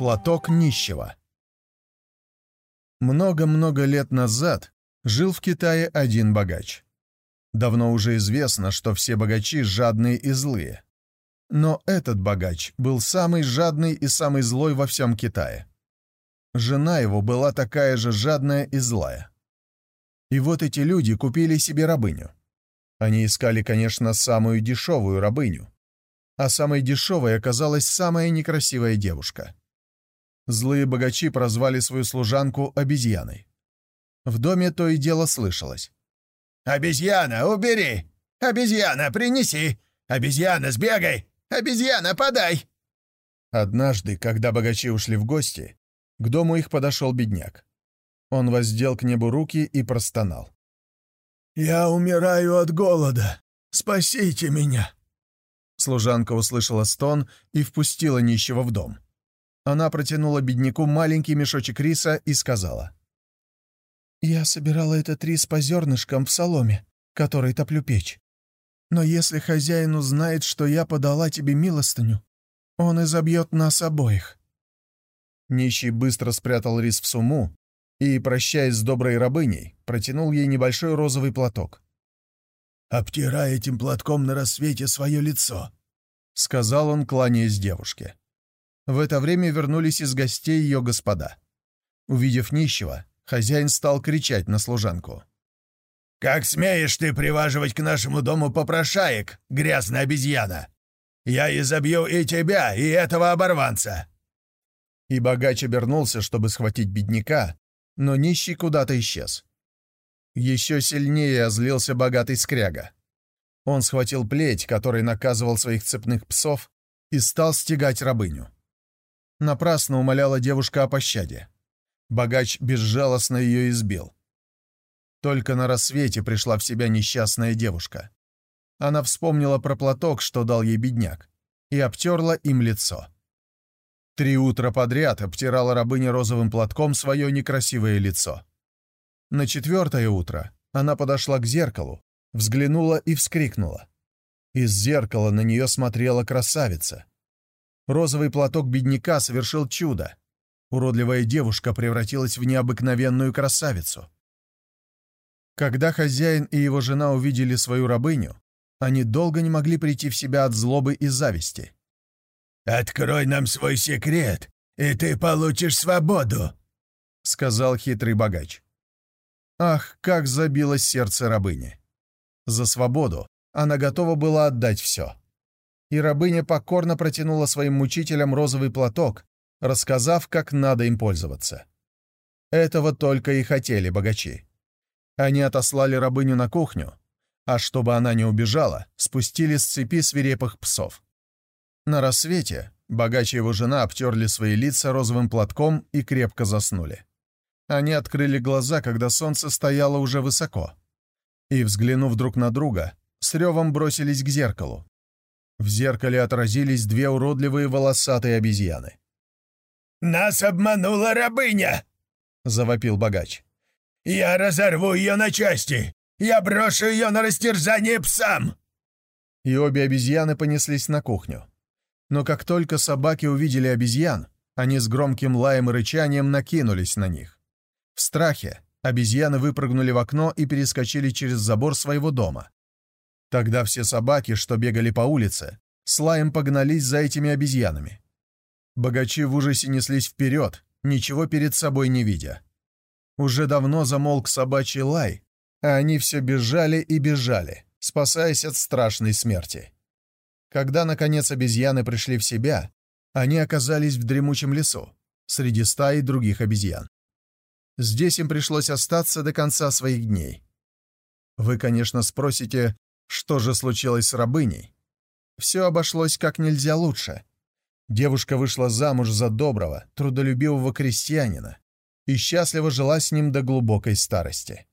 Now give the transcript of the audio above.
Платок нищего Много-много лет назад жил в Китае один богач. Давно уже известно, что все богачи жадные и злые. Но этот богач был самый жадный и самый злой во всем Китае. Жена его была такая же жадная и злая. И вот эти люди купили себе рабыню. Они искали, конечно, самую дешевую рабыню. А самой дешевой оказалась самая некрасивая девушка — Злые богачи прозвали свою служанку обезьяной. В доме то и дело слышалось. «Обезьяна, убери! Обезьяна, принеси! Обезьяна, сбегай! Обезьяна, подай!» Однажды, когда богачи ушли в гости, к дому их подошел бедняк. Он воздел к небу руки и простонал. «Я умираю от голода! Спасите меня!» Служанка услышала стон и впустила нищего в дом. Она протянула бедняку маленький мешочек риса и сказала. «Я собирала этот рис по зернышкам в соломе, который топлю печь. Но если хозяин узнает, что я подала тебе милостыню, он изобьет нас обоих». Нищий быстро спрятал рис в сумму и, прощаясь с доброй рабыней, протянул ей небольшой розовый платок. «Обтирай этим платком на рассвете свое лицо», — сказал он, кланяясь девушке. В это время вернулись из гостей ее господа. Увидев нищего, хозяин стал кричать на служанку. «Как смеешь ты приваживать к нашему дому попрошаек, грязная обезьяна? Я изобью и тебя, и этого оборванца!» И богач обернулся, чтобы схватить бедняка, но нищий куда-то исчез. Еще сильнее озлился богатый скряга. Он схватил плеть, которой наказывал своих цепных псов, и стал стегать рабыню. Напрасно умоляла девушка о пощаде. Богач безжалостно ее избил. Только на рассвете пришла в себя несчастная девушка. Она вспомнила про платок, что дал ей бедняк, и обтерла им лицо. Три утра подряд обтирала рабыня розовым платком свое некрасивое лицо. На четвертое утро она подошла к зеркалу, взглянула и вскрикнула. Из зеркала на нее смотрела красавица. Розовый платок бедняка совершил чудо. Уродливая девушка превратилась в необыкновенную красавицу. Когда хозяин и его жена увидели свою рабыню, они долго не могли прийти в себя от злобы и зависти. «Открой нам свой секрет, и ты получишь свободу», — сказал хитрый богач. Ах, как забилось сердце рабыни! За свободу она готова была отдать все и рабыня покорно протянула своим мучителям розовый платок, рассказав, как надо им пользоваться. Этого только и хотели богачи. Они отослали рабыню на кухню, а чтобы она не убежала, спустили с цепи свирепых псов. На рассвете богач и его жена обтерли свои лица розовым платком и крепко заснули. Они открыли глаза, когда солнце стояло уже высоко. И, взглянув друг на друга, с ревом бросились к зеркалу. В зеркале отразились две уродливые волосатые обезьяны. «Нас обманула рабыня!» — завопил богач. «Я разорву ее на части! Я брошу ее на растерзание псам!» И обе обезьяны понеслись на кухню. Но как только собаки увидели обезьян, они с громким лаем и рычанием накинулись на них. В страхе обезьяны выпрыгнули в окно и перескочили через забор своего дома. Тогда все собаки, что бегали по улице, с лаем погнались за этими обезьянами. Богачи в ужасе неслись вперед, ничего перед собой не видя. Уже давно замолк собачий лай, а они все бежали и бежали, спасаясь от страшной смерти. Когда, наконец, обезьяны пришли в себя, они оказались в дремучем лесу, среди стаи других обезьян. Здесь им пришлось остаться до конца своих дней. Вы, конечно, спросите, что же случилось с рабыней? Все обошлось как нельзя лучше. Девушка вышла замуж за доброго, трудолюбивого крестьянина и счастливо жила с ним до глубокой старости.